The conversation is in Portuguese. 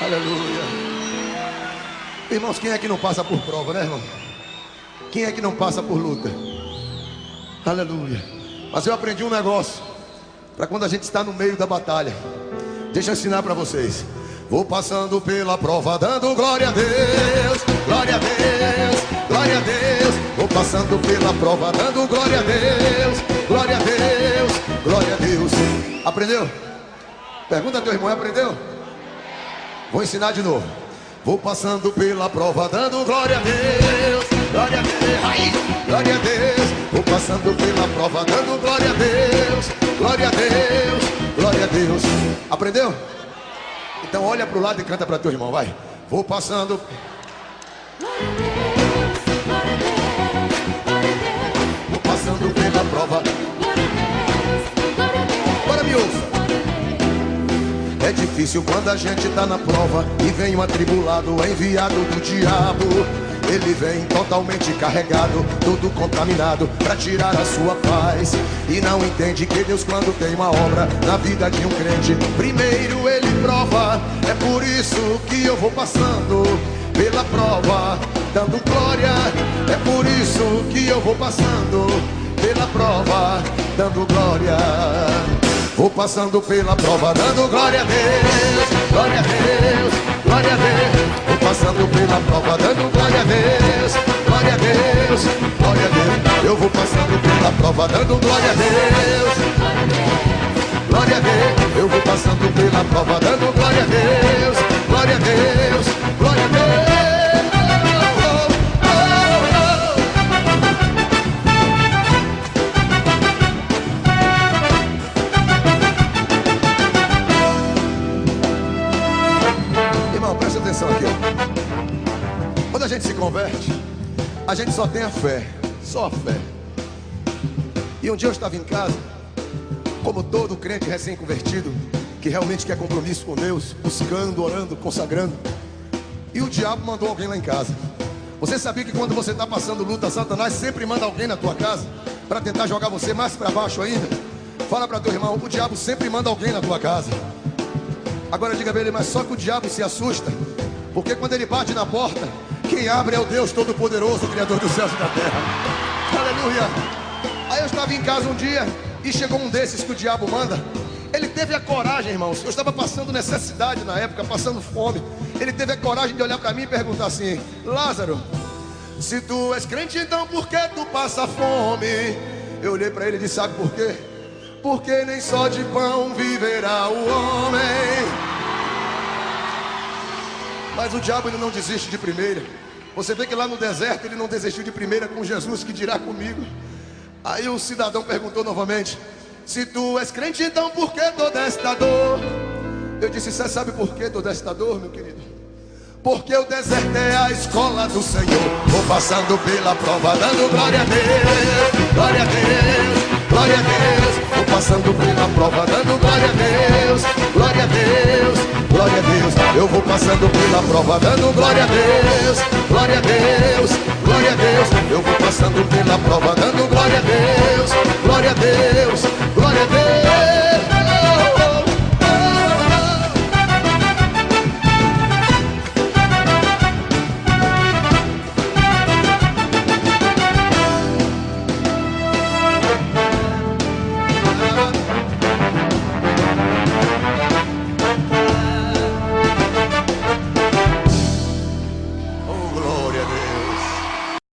Aleluia. Irmãos, quem é que não passa por prova, né, irmão? Quem é que não passa por luta? Aleluia. Mas eu aprendi um negócio para quando a gente está no meio da batalha. Deixa eu ensinar para vocês. Vou passando pela prova, dando glória a Deus, glória a Deus, glória a Deus. Vou passando pela prova, dando glória a Deus, glória a Deus, glória a Deus. Aprendeu? Pergunta ao teu irmão, aprendeu? Vou ensinar de novo. Vou passando pela prova, dando glória a Deus, glória a Deus, glória a Deus. Vou passando pela prova, dando glória a Deus, glória a Deus, glória a Deus. Aprendeu? Então olha para o lado e canta para teu irmão, vai. Vou passando. Vou passando pela prova. Difícil quando a gente tá na prova e vem um atribulado enviado do diabo. Ele vem totalmente carregado, tudo contaminado, para tirar a sua paz. E não entende que Deus, quando tem uma obra na vida de um crente, primeiro ele prova. É por isso que eu vou passando pela prova, dando glória. É por isso que eu vou passando pela prova, dando glória. Vou passando pela prova, dando glória a Deus, glória a Deus, glória a Deus. Vou passando pela prova, dando glória a Deus, glória a Deus, glória a Deus. Eu vou passando pela prova, dando glória a Deus, glória a Deus. Eu vou passando pela prova, dando glória a Deus, glória a Deus. Gente se converte, a gente só tem a fé, só a fé. E um dia eu estava em casa, como todo crente recém-convertido, que realmente quer compromisso com Deus, buscando, orando, consagrando. E o diabo mandou alguém lá em casa. Você sabia que quando você está passando luta, Satanás sempre manda alguém na tua casa para tentar jogar você mais para baixo ainda? Fala para teu irmão, o diabo sempre manda alguém na tua casa. Agora diga pra ele, mas só que o diabo se assusta, porque quando ele bate na porta, quem abre é o Deus Todo-Poderoso, Criador dos céus e da terra. Aleluia. Aí eu estava em casa um dia e chegou um desses que o diabo manda. Ele teve a coragem, irmãos. Eu estava passando necessidade na época, passando fome. Ele teve a coragem de olhar para mim e perguntar assim: Lázaro, se tu és crente, então por que tu passa fome? Eu olhei para ele e disse: Sabe por quê? Porque nem só de pão viverá o homem. Mas o diabo ele não desiste de primeira. Você vê que lá no deserto ele não desistiu de primeira com Jesus, que dirá comigo. Aí o cidadão perguntou novamente: Se tu és crente, então por que toda esta dor? Eu disse: Você sabe por que toda esta dor, meu querido? Porque o deserto é a escola do Senhor. Vou passando pela prova, dando glória a Deus, glória a Deus, glória a Deus. Vou passando pela prova, dando glória a Deus, Eu vou passando pela prova, dando glória a Deus, glória a Deus, glória a Deus. Eu vou passando pela prova, dando